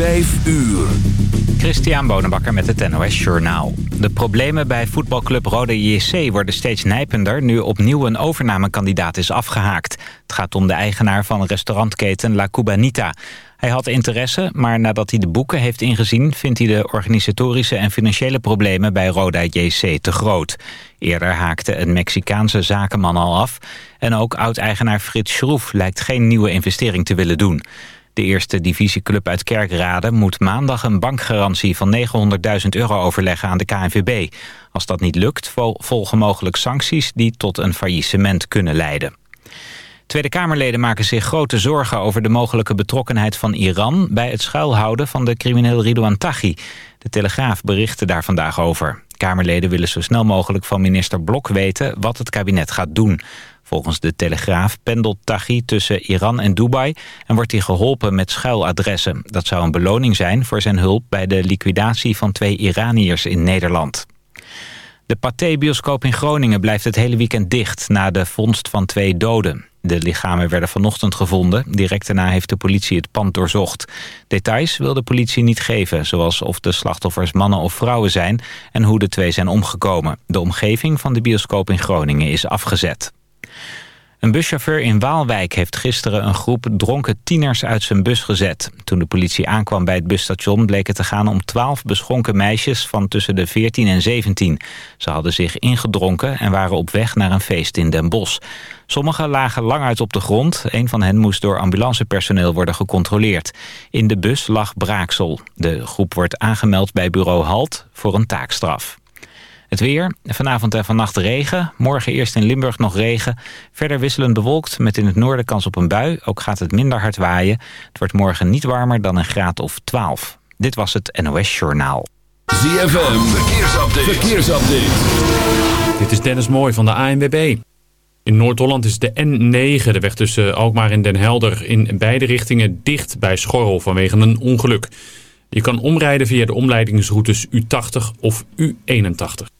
Vijf uur. Christian Bonenbakker met het NOS Journaal. De problemen bij voetbalclub Rode JC worden steeds nijpender... nu opnieuw een overnamekandidaat is afgehaakt. Het gaat om de eigenaar van restaurantketen La Cubanita. Hij had interesse, maar nadat hij de boeken heeft ingezien... vindt hij de organisatorische en financiële problemen bij Roda JC te groot. Eerder haakte een Mexicaanse zakenman al af... en ook oud-eigenaar Frits Schroef lijkt geen nieuwe investering te willen doen... De eerste divisieclub uit Kerkrade moet maandag een bankgarantie van 900.000 euro overleggen aan de KNVB. Als dat niet lukt, volgen mogelijk sancties die tot een faillissement kunnen leiden. Tweede Kamerleden maken zich grote zorgen over de mogelijke betrokkenheid van Iran... bij het schuilhouden van de crimineel Ridouan Taghi. De Telegraaf berichtte daar vandaag over. Kamerleden willen zo snel mogelijk van minister Blok weten wat het kabinet gaat doen. Volgens de Telegraaf pendelt Taghi tussen Iran en Dubai... en wordt hij geholpen met schuiladressen. Dat zou een beloning zijn voor zijn hulp bij de liquidatie van twee Iraniërs in Nederland. De Pathé-bioscoop in Groningen blijft het hele weekend dicht... na de vondst van twee doden. De lichamen werden vanochtend gevonden. Direct daarna heeft de politie het pand doorzocht. Details wil de politie niet geven, zoals of de slachtoffers mannen of vrouwen zijn... en hoe de twee zijn omgekomen. De omgeving van de bioscoop in Groningen is afgezet. Een buschauffeur in Waalwijk heeft gisteren een groep dronken tieners uit zijn bus gezet. Toen de politie aankwam bij het busstation bleek het te gaan om twaalf beschonken meisjes van tussen de 14 en 17. Ze hadden zich ingedronken en waren op weg naar een feest in Den Bosch. Sommigen lagen lang uit op de grond. Een van hen moest door ambulancepersoneel worden gecontroleerd. In de bus lag braaksel. De groep wordt aangemeld bij bureau HALT voor een taakstraf. Het weer, vanavond en vannacht regen. Morgen eerst in Limburg nog regen. Verder wisselend bewolkt met in het noorden kans op een bui. Ook gaat het minder hard waaien. Het wordt morgen niet warmer dan een graad of 12. Dit was het NOS Journaal. ZFM, verkeersupdate. verkeersupdate. Dit is Dennis Mooij van de ANWB. In Noord-Holland is de N9, de weg tussen Alkmaar en Den Helder... in beide richtingen dicht bij Schorrel vanwege een ongeluk. Je kan omrijden via de omleidingsroutes U80 of U81.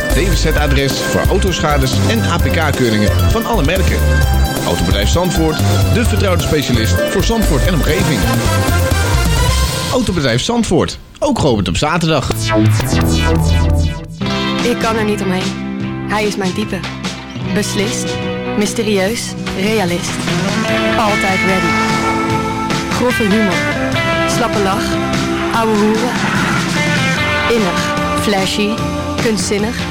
DWZ-adres voor autoschades en APK-keuringen van alle merken. Autobedrijf Zandvoort, de vertrouwde specialist voor Zandvoort en omgeving. Autobedrijf Zandvoort, ook geopend op zaterdag. Ik kan er niet omheen. Hij is mijn type. Beslist, mysterieus, realist. Altijd ready. Grove humor, slappe lach, ouwe hoeren. Innig, flashy, kunstzinnig.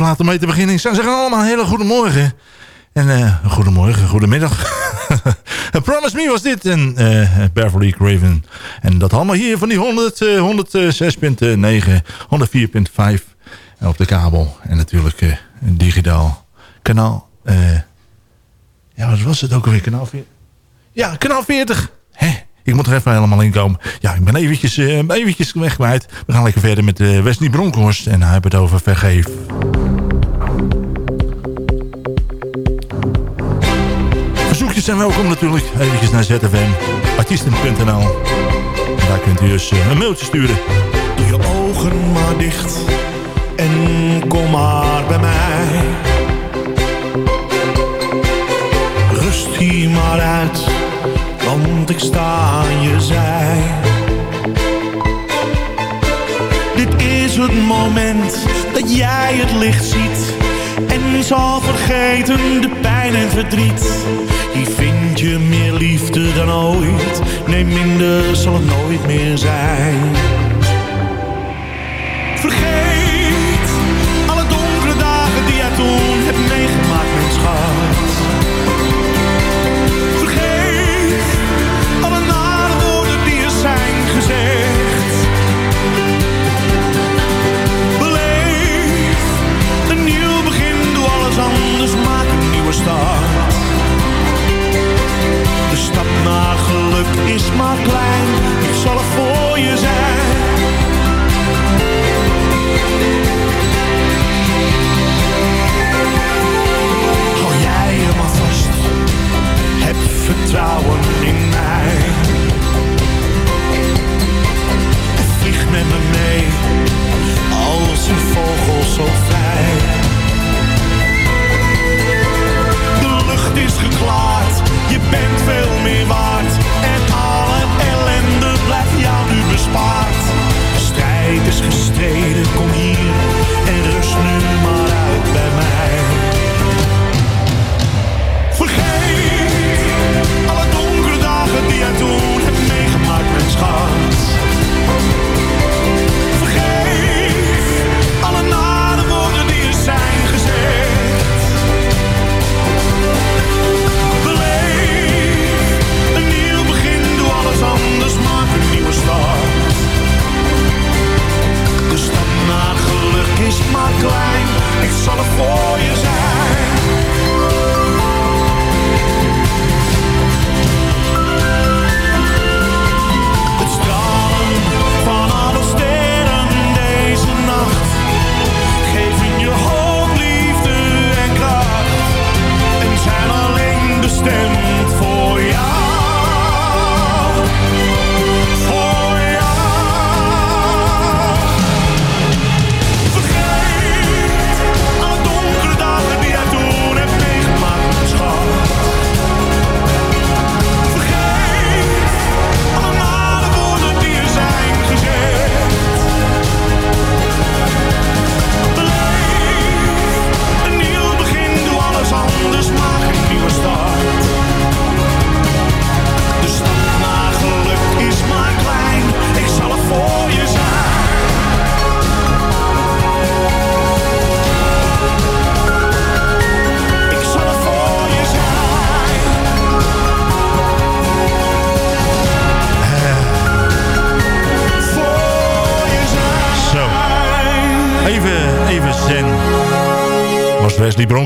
Om mee te beginnen. Ik zeggen allemaal een hele goede morgen. En uh, goedemorgen, goedemiddag. Promise Me was dit. En uh, Beverly Craven. En dat allemaal hier van die 100, uh, 106.9, 104.5 op de kabel. En natuurlijk uh, digitaal kanaal. ja, wat was het ook alweer? Kanaal 40? Ja, kanaal 40. Hè? Ik moet er even helemaal in komen. Ja, ik ben eventjes, eventjes weg. We gaan lekker verder met Wesley Bronkhorst. En hij heeft het over vergeef. Verzoekjes zijn welkom natuurlijk. Even naar ZFM, artiesten.nl. Daar kunt u dus een mailtje sturen. Doe je ogen maar dicht en kom maar bij mij. Rust hier maar uit, want ik sta aan je zij. Dit is het moment dat jij het licht ziet en zal vergeten de pijn en verdriet. Hier vind je meer liefde dan ooit, nee minder zal het nooit meer zijn. Vergeet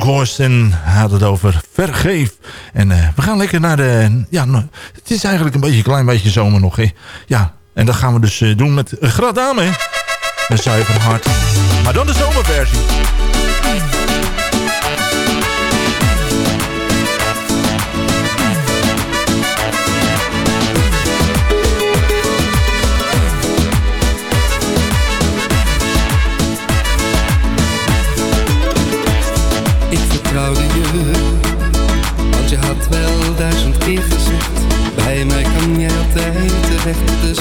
Bronkhorst en had het over vergeef. En eh, we gaan lekker naar de... Ja, nou, het is eigenlijk een beetje een klein beetje zomer nog. Hè? Ja, en dat gaan we dus eh, doen met Gradame. Met zuiver hart. Maar dan de zomerversie.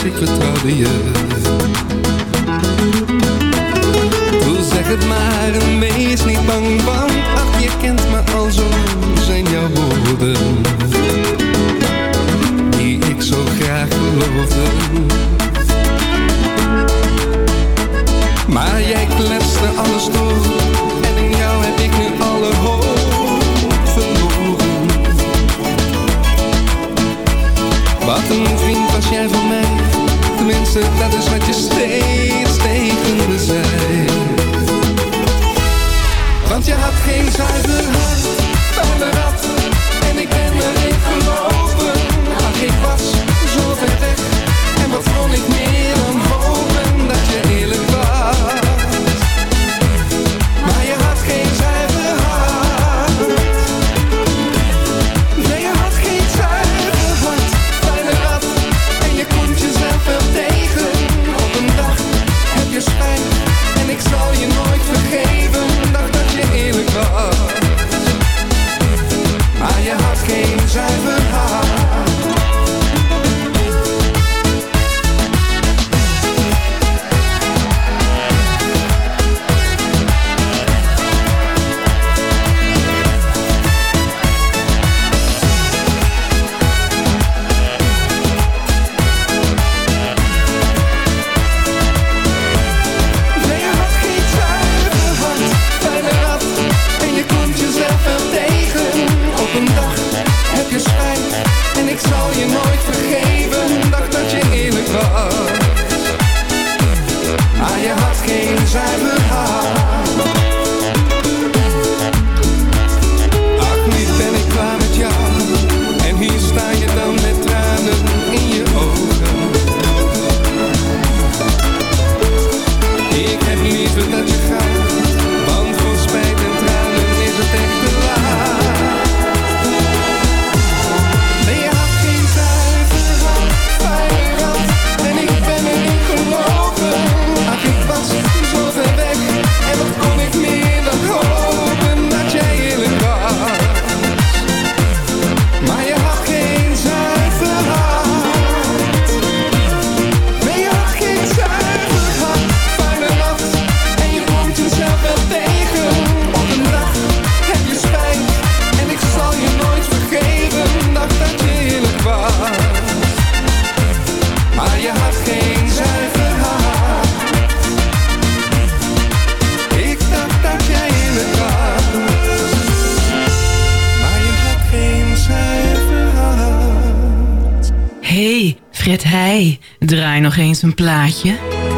Ik vertrouwde je. Doe zeg het maar en wees niet bang, want ach je kent me al zo zijn jouw woorden. Die ik zo graag geloofde. Maar jij kletste alles door vriend als jij van mij. Tenminste, dat is wat je steeds tegen me zei. Want je had geen zuiver hart, bij de rat En ik ben erin gelopen. maar ik was zo ver weg. En wat kon ik meer? een plaatje.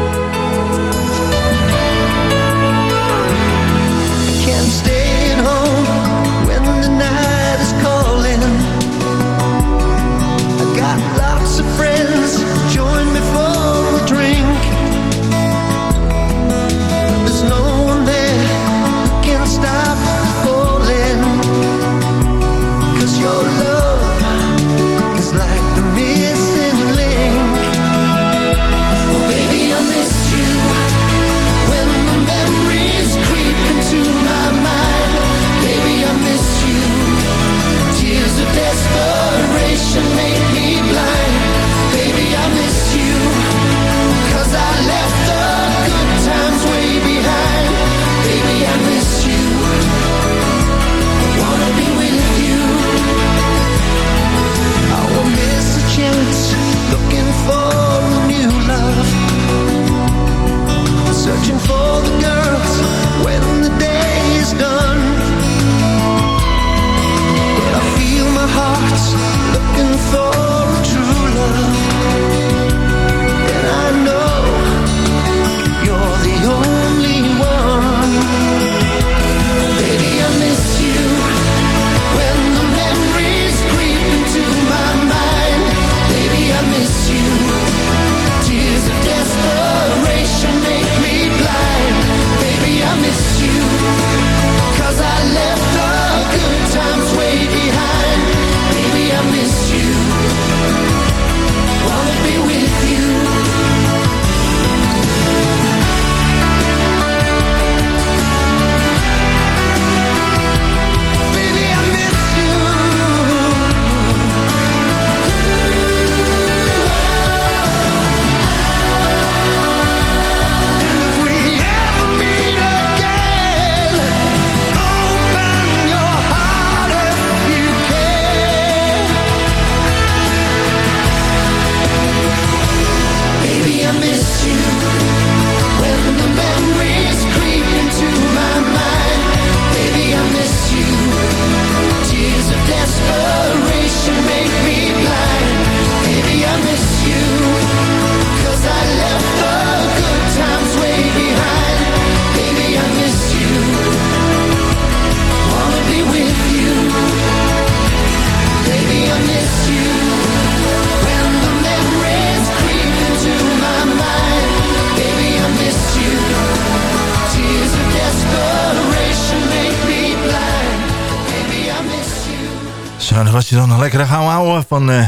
Van eh,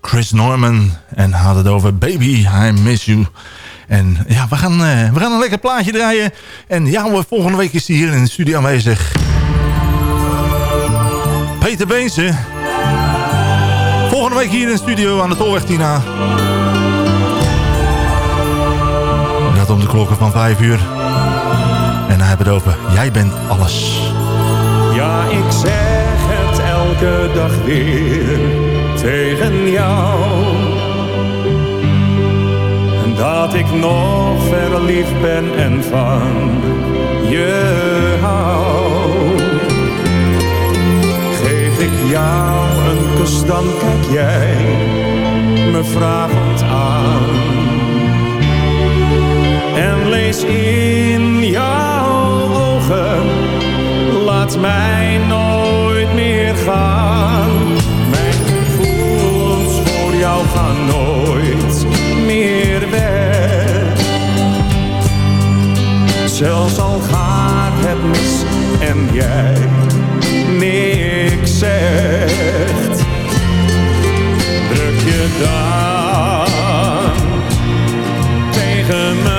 Chris Norman. En had het over Baby, I Miss You. En ja, we gaan, eh, we gaan een lekker plaatje draaien. En ja, we- volgende week is hij hier in de studio aanwezig. Peter Beense. Volgende week hier in de studio aan de Tolweg Tina. Dat om de klokken van 5 uur. En dan hebben het over Jij bent alles. Ja, ik zeg het elke dag weer tegen jou. En dat ik nog verliefd ben en van je hou. Geef ik jou een kus, dan kijk jij me vragend aan. En lees in jouw ogen laat mij nooit meer gaan. Gaan nooit meer weg. Zelfs al gaat het mis en jij niks zegt, druk je dan tegen me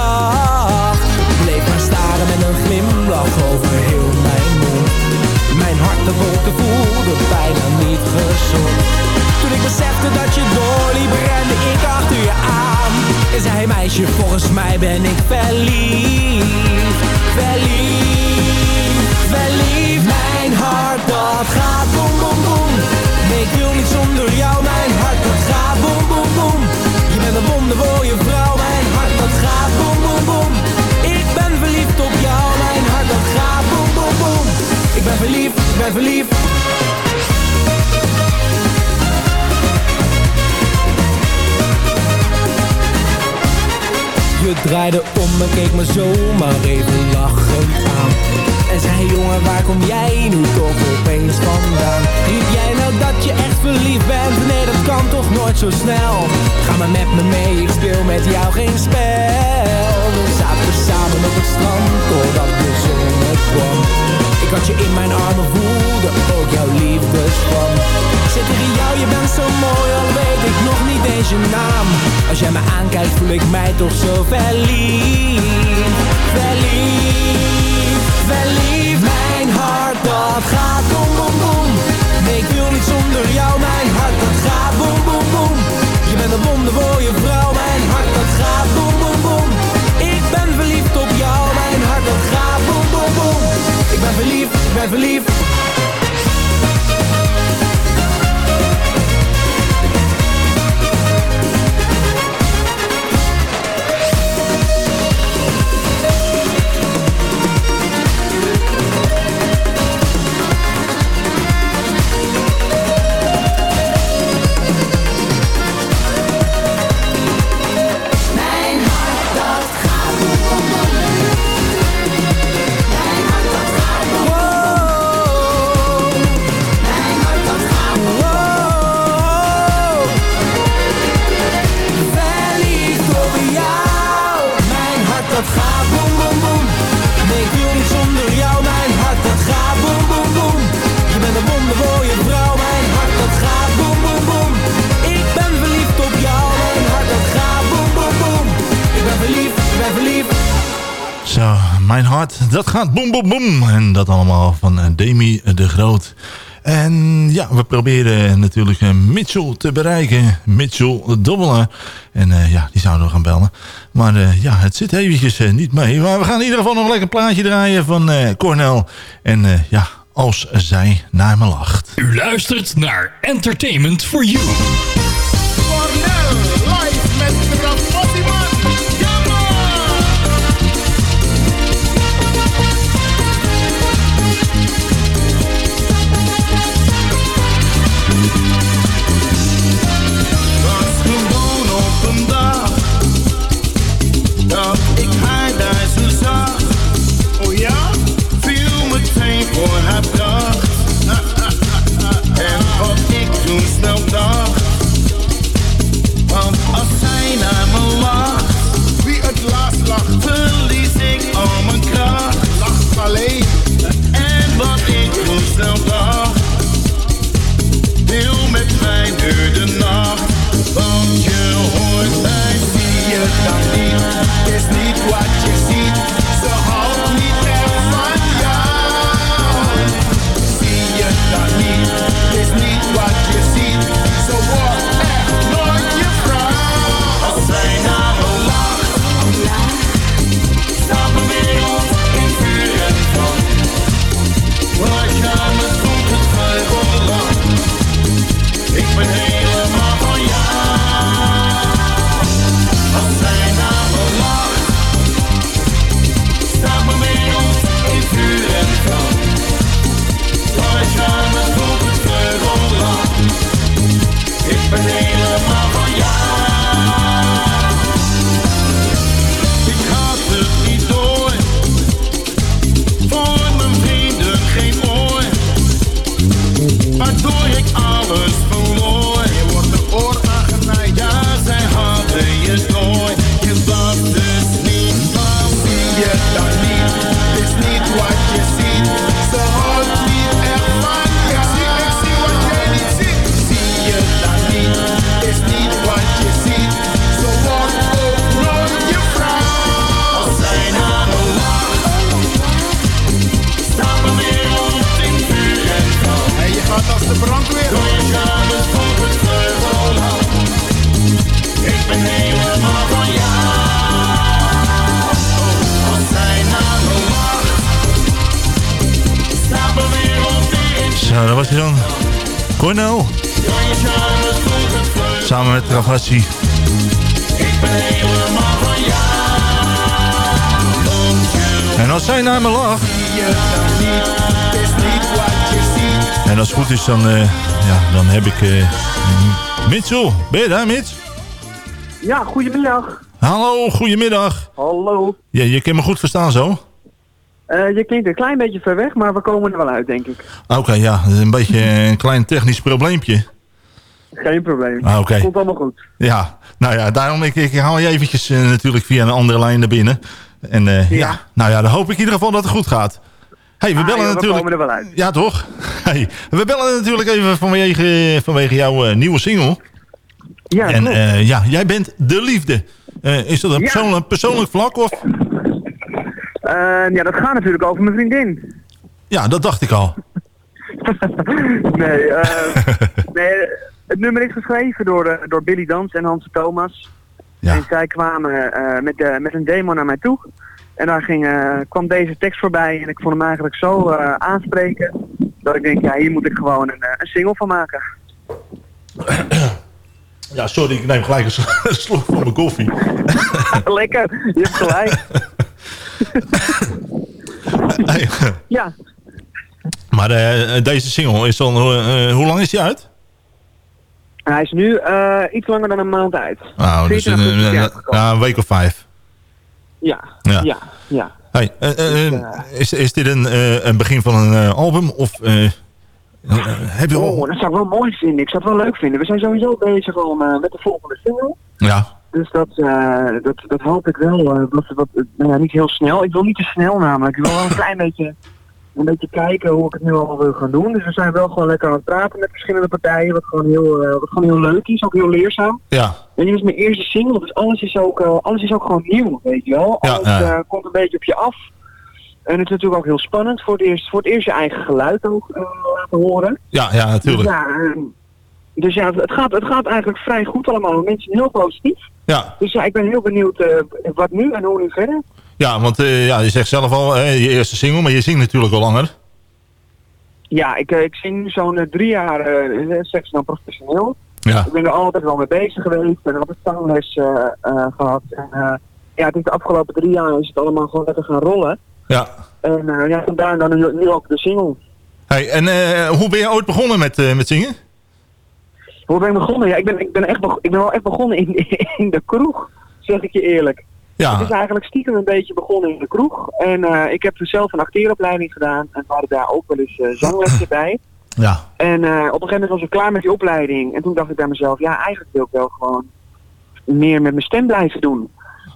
zag. Bleef maar staren met een glimlach over heel mijn mond. Mijn hart de wolken voelde bijna niet gezond. Toen ik besefte dat je doorliep, rende ik achter je aan. En zei meisje, volgens mij ben ik verliefd. Verliefd, verliefd. Mijn hart dat gaat boem boem boem. Nee, ik wil niet zonder jou. Mijn hart dat gaat boem boem boem. Je bent een wonderwooie vrouw. Gaat boem boem. Ik ben verliefd op jou. Mijn hart dat gaat boem boem boem. Ik ben verliefd, ik ben verliefd. Je draaide om en keek me zomaar even lachend aan En zei jongen waar kom jij nu toch opeens vandaan? Riep jij nou dat je echt verliefd bent. Nee dat kan toch nooit zo snel. Ga maar met me mee, ik speel met jou geen spel samen op het strand Totdat de zon kwam. Je in mijn armen voelde ook jouw liefdespan. Zit tegen jou, je bent zo mooi, al weet ik nog niet eens je naam. Als jij me aankijkt voel ik mij toch zo verliefd. Verliefd, verliefd. Mijn hart dat gaat boem boem boem. Nee ik wil niet zonder jou, mijn hart dat gaat boem boem boem. Je bent een wondermooie vrouw, mijn hart dat gaat Ik ben verliefd op jou, mijn hart dat gaat boem boem boem. Ik ben verliefd, ik ben verliefd gaat boem boem. En dat allemaal van eh, Demi de Groot. En ja, we proberen natuurlijk eh, Mitchell te bereiken. Mitchell Dobbelen. En eh, ja, die zouden we gaan bellen. Maar eh, ja, het zit eventjes eh, niet mee. Maar we gaan in ieder geval nog een lekker plaatje draaien van eh Cornel. En eh, ja, als zij naar me lacht. U luistert naar Entertainment for You. Dan, eh, ja, dan heb ik... eh Mitchell, ben je daar, Mitch? Ja, goedemiddag. Hallo, goedemiddag. Hallo. Ja, je kan me goed verstaan zo? Eh, je klinkt een klein beetje ver weg, maar we komen er wel uit, denk ik. Oké, ja, dat is een beetje een klein technisch probleempje. Geen probleem. Ah, oké. Komt allemaal goed. Ja, nou ja, daarom ik, ik haal je eventjes natuurlijk via een andere lijn naar binnen. En eh, ja. nou ja, dan hoop ik in ieder geval dat het goed gaat. Hey, we Ah, bellen we natuurlijk... komen er wel uit. Ja, toch? Hey, we bellen natuurlijk even vanwege, vanwege jouw eh, nieuwe single. Ja, En eh, ja, jij bent de liefde. Eh, is dat een Ja. persoonlijk, persoonlijk vlak of... Eh, ja, dat gaat natuurlijk over mijn vriendin. Ja, dat dacht ik al. nee, nee, het nummer is geschreven door, door Billy Dans en Hans Thomas. En zij kwamen met, de, met een demo naar mij toe. En daar ging, eh, kwam deze tekst voorbij en ik vond hem eigenlijk zo eh, aanspreken. Dat ik denk, ja, hier moet ik gewoon een, eh, een single van maken. Ja, sorry, ik neem gelijk een sl- een slok van mijn koffie. Lekker, je hebt gelijk. Ja, maar deze single, is dan, hoe lang is die uit? hij is nu iets langer dan een maand uit. Nou, dus 14 een, een week of vijf. Ja, Ja. ja, ja. Hey, eh, eh, eh, is, is dit een, een begin van een album? Of heb je al... Oh, dat zou ik wel mooi vinden. Ik zou het wel leuk vinden. We zijn sowieso bezig al met de volgende single. Ja, Dus dat, dat, dat hoop ik wel. dat, dat, nou ja, niet heel snel. Ik wil niet te snel namelijk. Ik wil wel een klein beetje, een beetje kijken hoe ik het nu allemaal wil gaan doen. Dus we zijn wel gewoon lekker aan het praten met verschillende partijen. Wat gewoon heel, eh, wat gewoon heel leuk is. Ook heel leerzaam. ja. En dit is mijn eerste single. Dus alles is ook, eh, alles is ook gewoon nieuw. Weet je wel. Ja, Alles eh, komt een beetje op je af. En het is natuurlijk ook heel spannend. Voor het eerst, voor het eerst je eigen geluid ook laten horen. Ja, ja, natuurlijk. Dus ja, eh, dus ja, het gaat, het gaat eigenlijk vrij goed allemaal. Mensen zijn heel positief. Ja, Dus ja, ik ben heel benieuwd wat nu en hoe nu verder. Ja want eh, ja, je zegt zelf al, eh, je eerste single, maar je zingt natuurlijk al langer. Ja, ik, eh, ik zing nu zo'n eh, drie jaar uh, seks dan professioneel. Ja. Ik ben er altijd wel mee bezig geweest. Ik ben altijd zangles eh, eh, gehad. En ja, het is de afgelopen drie jaar is het allemaal gewoon lekker gaan rollen. Ja. En ja, vandaar dan nu, nu ook de single. Hey, en hoe ben je ooit begonnen met, met zingen? Hoe ben ik begonnen? Ja, ik ben, ik ben, echt ik ben wel echt begonnen in, in de kroeg, zeg ik je eerlijk. Ja. Het is eigenlijk stiekem een beetje begonnen in de kroeg. En eh, ik heb dus zelf een acteeropleiding gedaan. En we hadden daar ook wel eens zanglessen bij. Ja. En eh, op een gegeven moment was ik klaar met die opleiding. En toen dacht ik bij mezelf, ja, eigenlijk wil ik wel gewoon meer met mijn stem blijven doen.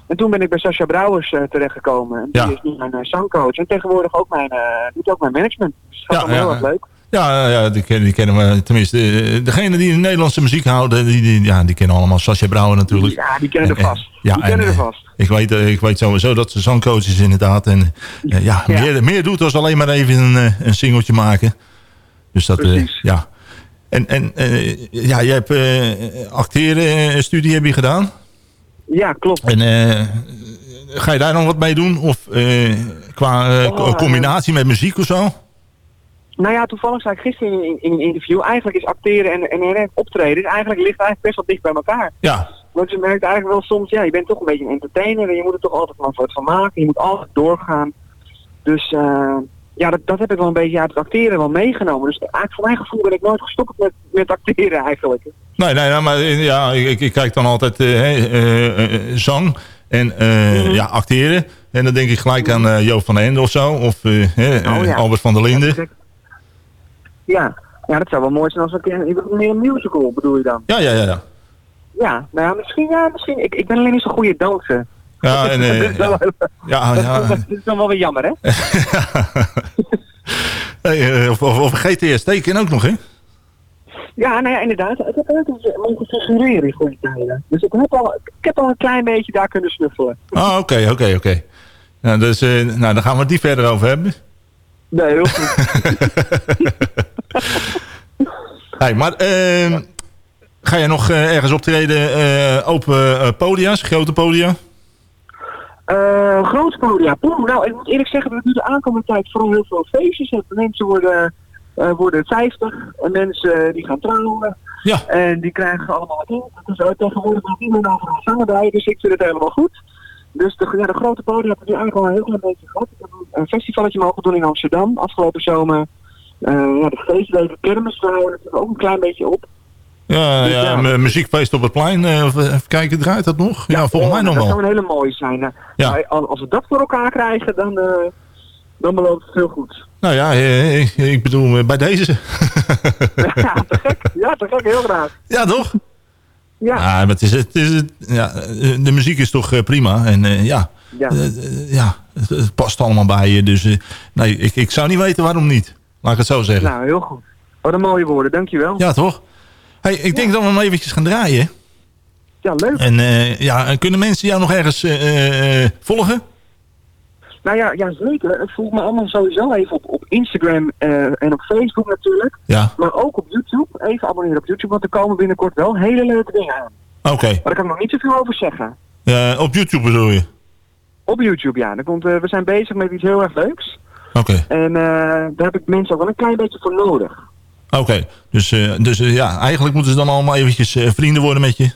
En toen ben ik bij Sascha Brouwers eh, terechtgekomen. En die Ja. is nu mijn zangcoach. En tegenwoordig ook mijn, eh, doet ook mijn management. Dus dat is Ja, heel erg leuk. Ja, ja die, kennen, die kennen we. Tenminste, eh, degene die de Nederlandse muziek houden, die, die, ja, die kennen allemaal Sascha Brouwer natuurlijk. Ja, die kennen er vast. ja, die kennen en, er eh, vast. Ik weet, eh, ik weet sowieso dat ze zangcoach is inderdaad. En ja, Ja. Meer, meer doet als alleen maar even een, een singeltje maken. Dus dat, ja. En, en ja, jij hebt acteren studie heb je gedaan. Ja, klopt. En ga je daar nog wat mee doen? Of qua Oh, combinatie met muziek of zo? Nou ja, toevallig zei ik gisteren in, in een interview, eigenlijk is acteren en, en, en optreden, is eigenlijk ligt eigenlijk best wel dicht bij elkaar. Ja. Want je merkt eigenlijk wel soms, ja, je bent toch een beetje een entertainer en je moet er toch altijd maar wat van maken. Je moet altijd doorgaan. Dus eh, ja, dat, dat heb ik wel een beetje uit het acteren wel meegenomen. Dus eigenlijk voor mijn gevoel ben ik nooit gestopt met, met acteren eigenlijk. Nee, nee, nee, maar eh, ja, ik, ik kijk dan altijd eh, eh, zang en eh, Mhm. ja, acteren. En dan denk ik gelijk aan Joop van den Ende of zo. Of Oh, ja. Albert van der Linden. Ja, ja, dat zou wel mooi zijn als ik een, meer een musical bedoel je dan? Ja, ja, ja. ja. Ja, nou ja, misschien, ja, misschien. Ik, ik ben alleen niet zo'n goede danser. Ja, eh, wel, ja, ja. dat, dat is dan wel weer jammer, hè? Hey, eh, of, of, of GTST ken ook nog, hè? Ja, nou ja, inderdaad. Ik heb ook eens mogen figureren in goede tijden. Dus ik heb, al, ik heb al een klein beetje daar kunnen snuffelen. Ah, oké, oké, oké. Nou, dus, eh, nou, dan gaan we het niet verder over hebben. Nee, heel goed. Hey, maar ehm, ga je nog eh, ergens optreden? eh open eh, podia's, grote podia? Eh groot podia. Poeh, nou, ik moet eerlijk zeggen dat ik nu de aankomende tijd vooral heel veel feestjes heb. Mensen worden, eh, worden 50 en mensen die gaan trouwen. Ja. En die krijgen allemaal wat in. Uh, tegenwoordig nog iedereen overal zanger bij, dus ik vind het helemaal goed. Dus de, ja, de grote podia heb ik nu eigenlijk al een heel klein beetje gehad. Ik heb een, een festivalletje mogen doen in Amsterdam afgelopen zomer. Eh, ja, de feestleven kermis trouwen, dat is ook een klein beetje op. Ja, Dus ja, mu- muziekfeest op het plein. eh, of, even kijken, draait dat nog? Ja, volgens mij nog dat wel. zou een hele mooie zijn. eh. Ja. Als we dat voor elkaar krijgen, dan, eh, dan belooft het heel goed. Nou ja, eh, ik, bedoel, eh, bij deze. ja, te gek. Ja, te gek. Heel graag. Ja, toch? Ja. maar het is, het is, het- ja, eh, de muziek is toch eh, prima. En eh, ja, Ja. eh, eh, ja het, het past allemaal bij je. Dus eh, nee, ik, ik zou niet weten waarom niet. Laat ik het zo zeggen. Nou, heel goed. Wat een mooie woorden, dankjewel. Ja, toch? Hey, ik denk dat we hem eventjes gaan draaien. Ja, leuk. En eh, ja, en kunnen mensen jou nog ergens eh, eh, volgen? Nou ja, ja zeker. Het volgt me allemaal sowieso even op, op Instagram en op Facebook natuurlijk. Ja. Maar ook op YouTube. Even abonneren op YouTube, want er komen binnenkort wel hele leuke dingen aan. Oké. Maar daar kan ik nog niet zoveel over zeggen. Op YouTube bedoel je? Op YouTube, ja. Er komt, we zijn bezig met iets heel erg leuks. Oké. En eh, daar heb ik mensen ook wel een klein beetje voor nodig. Oké. Dus, eh, dus eh, ja, eigenlijk moeten ze dan allemaal eventjes vrienden worden met je.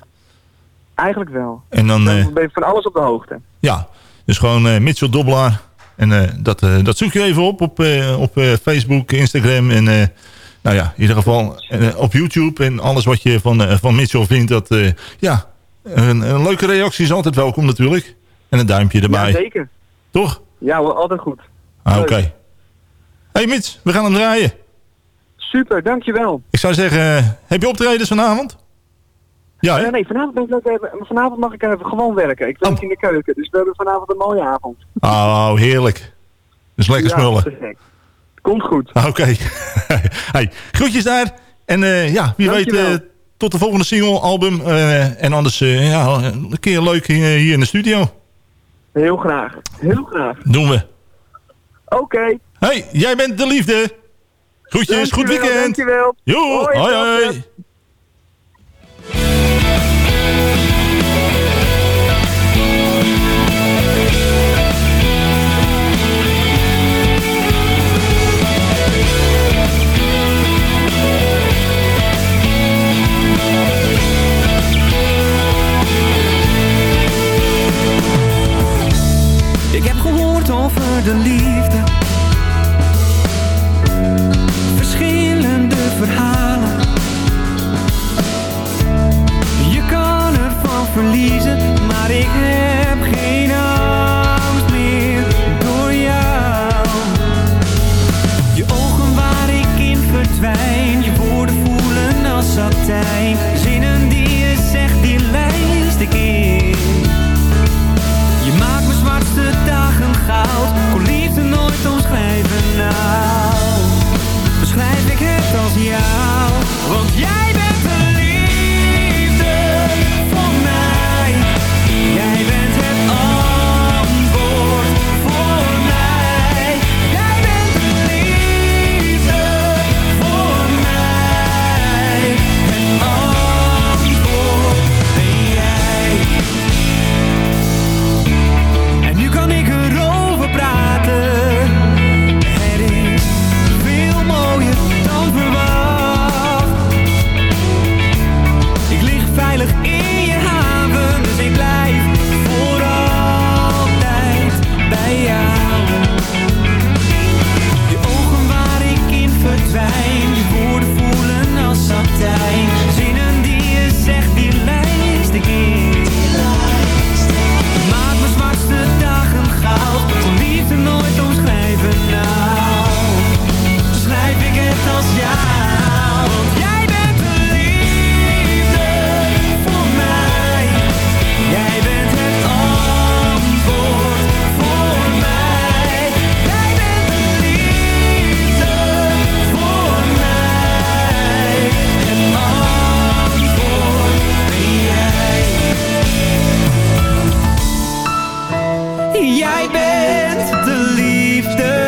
Eigenlijk wel. En dan, Dan ben je van alles op de hoogte. ja, dus gewoon Mitchell Dobbelaar. En dat, dat zoek je even op op, op Facebook, Instagram en nou ja, in ieder geval op YouTube. En alles wat je van, van Mitchell vindt, dat ja, een, een leuke reactie is altijd welkom natuurlijk. En een duimpje erbij. Ja, zeker. Toch? Ja altijd goed. Ah, Oké. Hey Mits, we gaan hem draaien. Super, dankjewel. Ik zou zeggen, eh, heb je optredens vanavond? Ja, hè? Nee, nee, vanavond, ben ik leuk even, vanavond mag ik even gewoon werken. Ik Oh. werk in de keuken, dus we hebben vanavond een mooie avond. Oh, heerlijk. Dus lekker Ja, smullen. Komt goed. Oké. hey, groetjes daar. En eh, ja, wie Dankjewel. weet eh, tot de volgende single, album. eh, en anders eh, ja, een keer leuk hier, hier in de studio. Heel graag. Heel graag. Doen we. Oké. Hey, jij bent de liefde. Groetjes, goed weekend. dankjewel. Jo, Hoi, hoi. Ik heb gehoord over de liefde. Jij bent de liefde.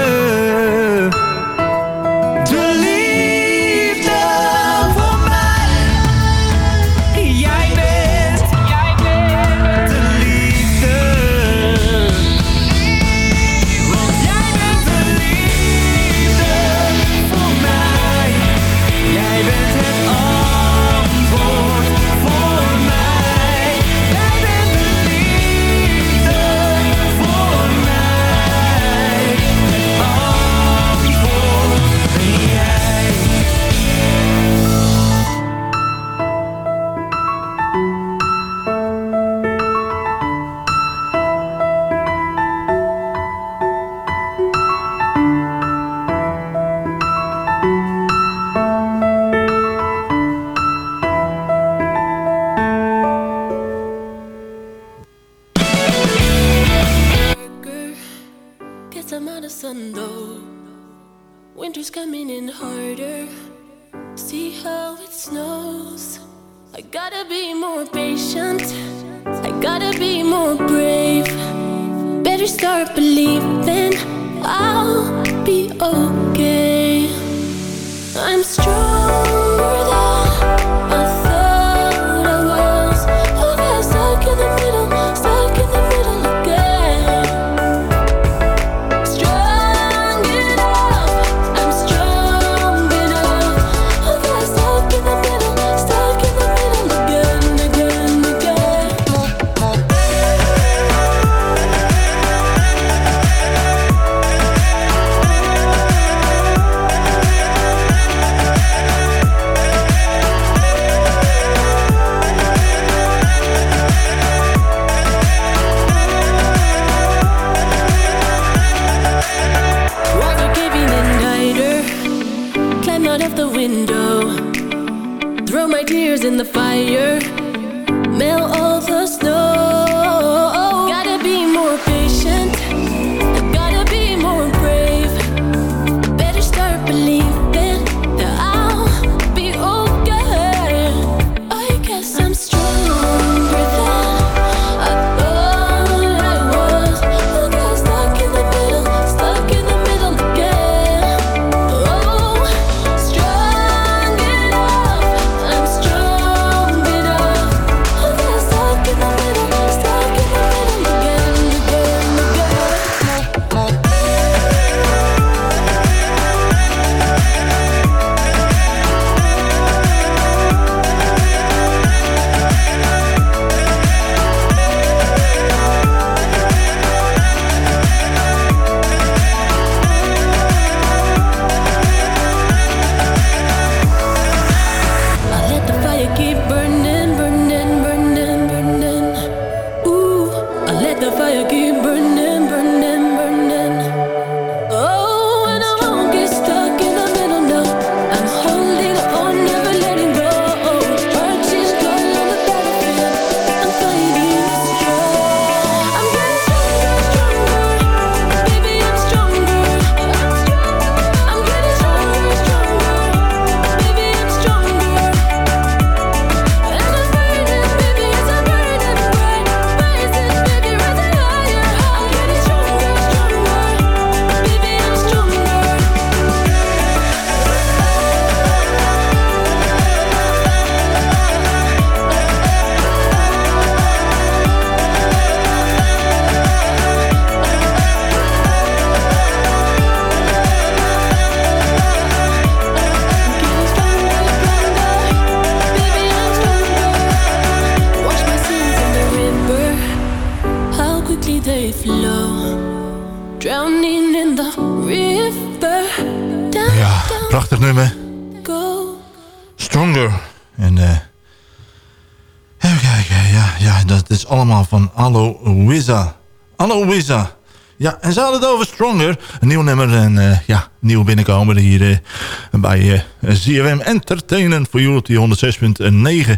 Wizza. Ja, en ze hadden het over Stronger. Een nieuw nummer en eh, ja, nieuw binnenkomen hier eh, bij eh, uh, ZFM Entertainment voor You 106.9,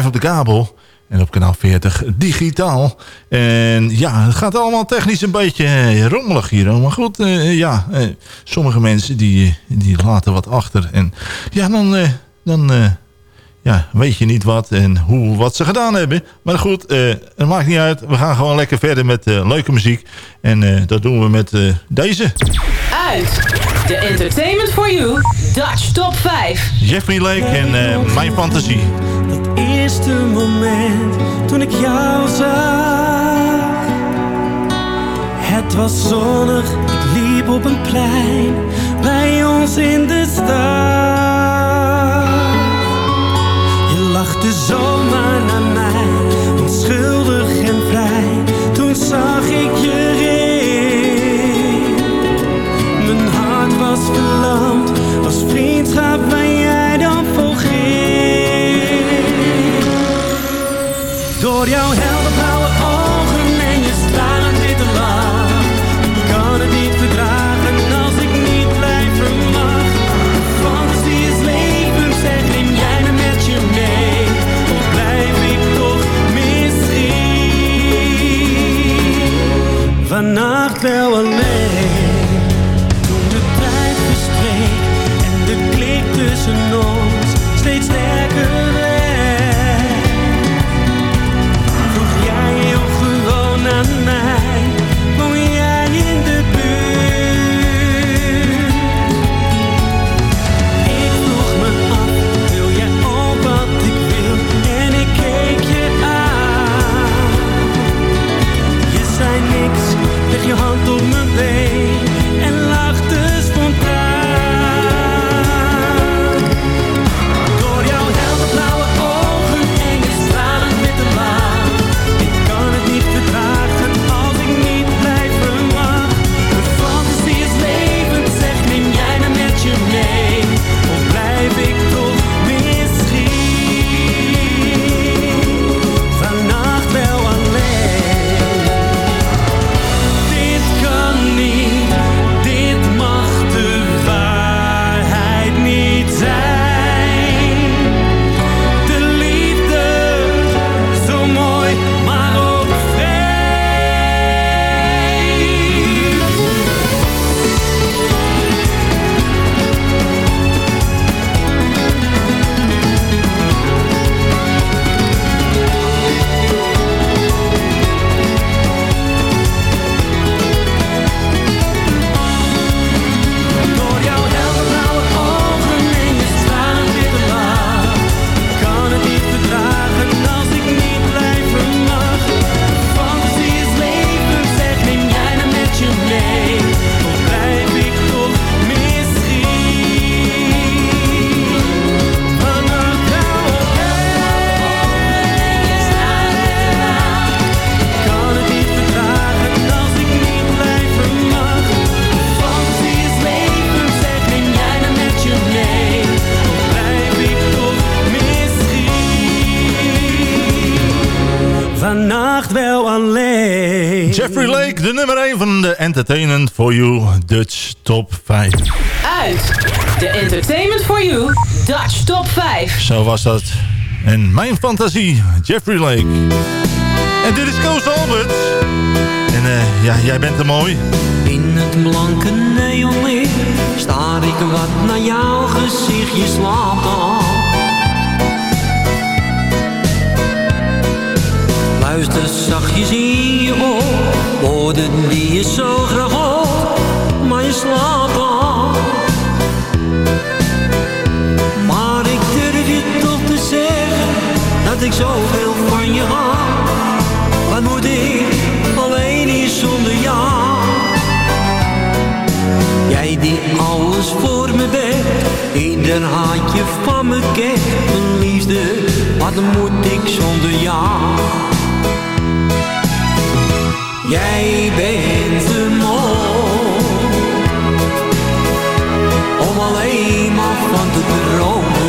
104.5 op de kabel. En op kanaal 40 digitaal. En ja, het gaat allemaal technisch een beetje rommelig hier. Maar goed, ja, sommige mensen die, die laten wat achter. En ja, dan... dan ja, weet je niet wat en hoe, wat ze gedaan hebben. Maar goed, eh, het maakt niet uit. We gaan gewoon lekker verder met eh, leuke muziek. En eh, dat doen we met deze. Uit de Entertainment for You Dutch Top 5. Jeffrey Lake en Mijn Fantasie. Het eerste moment toen ik jou zag. Het was zonnig, ik liep op een plein bij ons in de stad lachte zomaar naar mij, onschuldig en vrij. Toen zag ik je in, mijn hart was verloren. de nummer 1 van de Entertainment for You Dutch Top 5. Uit de Entertainment for You Dutch Top 5. Zo was dat. En mijn fantasie, Jeffrey Lake. En dit is Koos Albert. En uh, ja, jij bent er mooi. In het blanke neonlicht sta ik wat naar jouw gezichtje slapen. Luister zachtjes in je oor, woorden die je zo graag hoort, maar je slaapt al. Maar ik durf je toch te zeggen, dat ik zoveel van je hou. Wat moet ik alleen hier zonder jou? Jij die alles voor me bent, ieder haatje van me kent, mijn liefde, wat moet ik zonder jou? Jij bent de mooi om alleen maar van te dromen.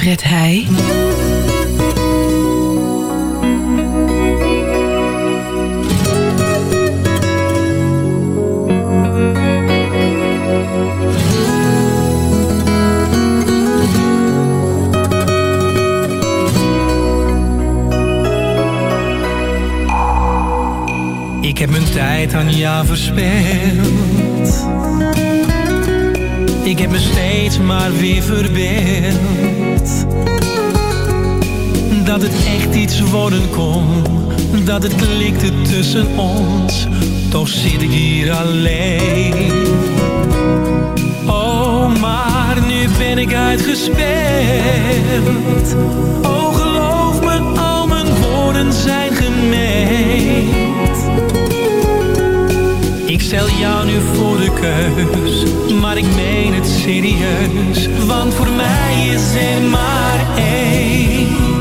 Fred Heij? Ik heb mijn tijd aan jou verspeeld. Dat het klikte tussen ons. Toch zit ik hier alleen. Oh, maar nu ben ik uitgespeeld. Oh, geloof me, al mijn woorden zijn gemeen. Ik stel jou nu voor de keus, maar ik meen het serieus. Want voor mij is er maar één.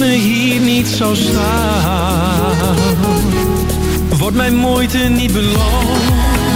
Me hier niet zo staan. Wordt mijn moeite niet beloond?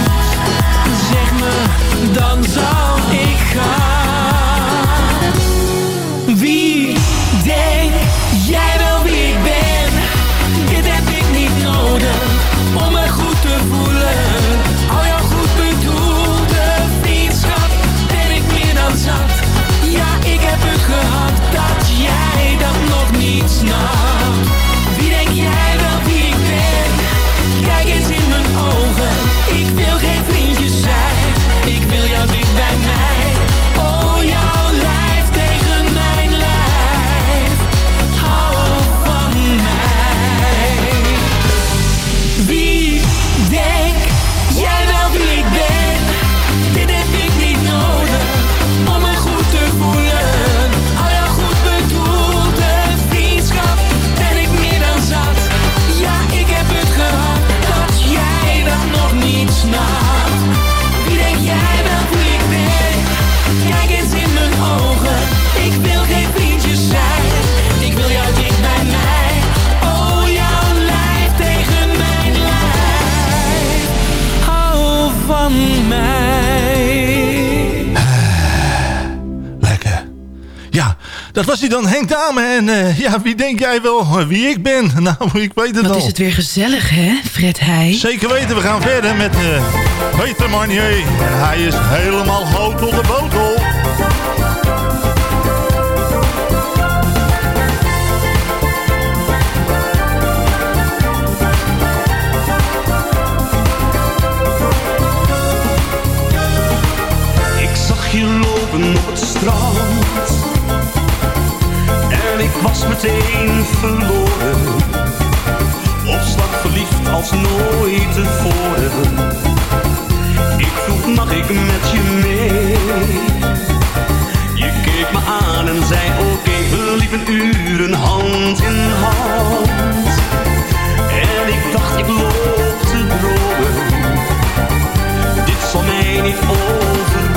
Dat was hij dan, Henk Dame. En eh, ja, wie denk jij wel eh, wie ik ben? Nou, ik weet het Wat al. is het weer gezellig, hè, Fred Heij? Zeker weten, we gaan verder met eh Peter Marnier. En hij is helemaal hout op de botel. Meteen verloren. Op slag verliefd als nooit tevoren. Ik vroeg mag ik met je mee? Je keek me aan en zei oké We liepen uren hand in hand. En ik dacht ik loop te dromen. Dit zal mij niet overkomen.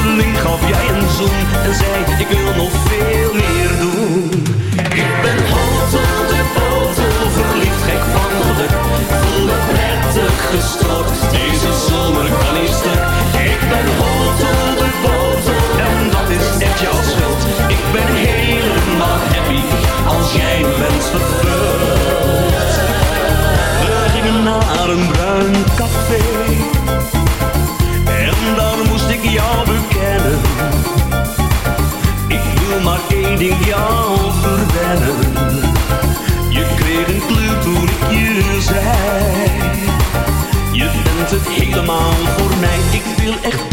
Plotseling gaf jij een zoen en zei ik wil nog veel meer doen.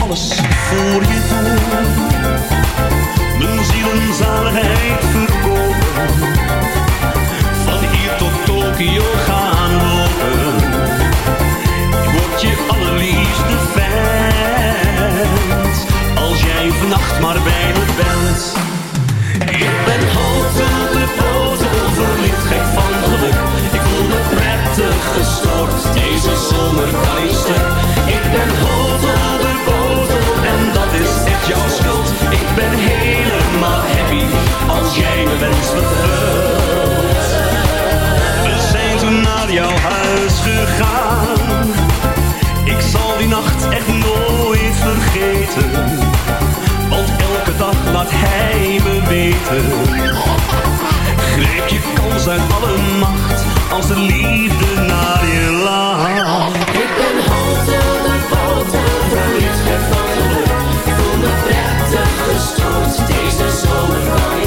Alles voor je doen. Mijn ziel en zaligheid verkopen. Van hier tot Tokio gaan lopen. Ik word je allerliefste vent. Als jij vannacht maar bij me bent. Ik ben hotel de botel, verliefd gek van geluk. Ik voel me prettig gestoord, deze zomer kan stuk. Ik ben hotel jij wens vervult. We zijn toen naar jouw huis gegaan. Ik zal die nacht echt nooit vergeten. Want elke dag laat hij me weten. Greep je kans uit alle macht als de liefde naar je lacht. Ik ben hotel de gek van geluk. Voel me prettig gestoord, deze zomer kan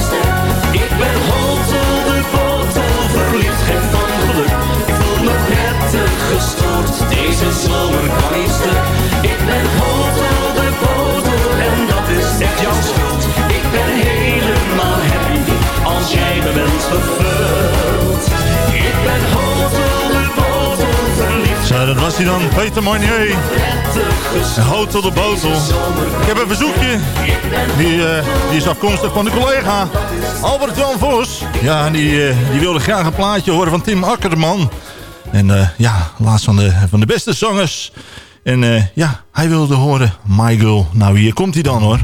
Ik voel me prettig gestoord, deze zomer kan je stuk. Dat was hij dan, Peter Marnier. Hotel de Botel. Ik heb een verzoekje. Die, eh, die is afkomstig van de collega Albert Jan Vos. Ja, die, eh, die wilde graag een plaatje horen van Tim Akkerman. En eh, ja, laatst van de, van de beste zangers. En ja, hij wilde horen My Girl. Nou, hier komt hij dan hoor.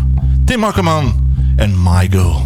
Tim Akkerman en My Girl.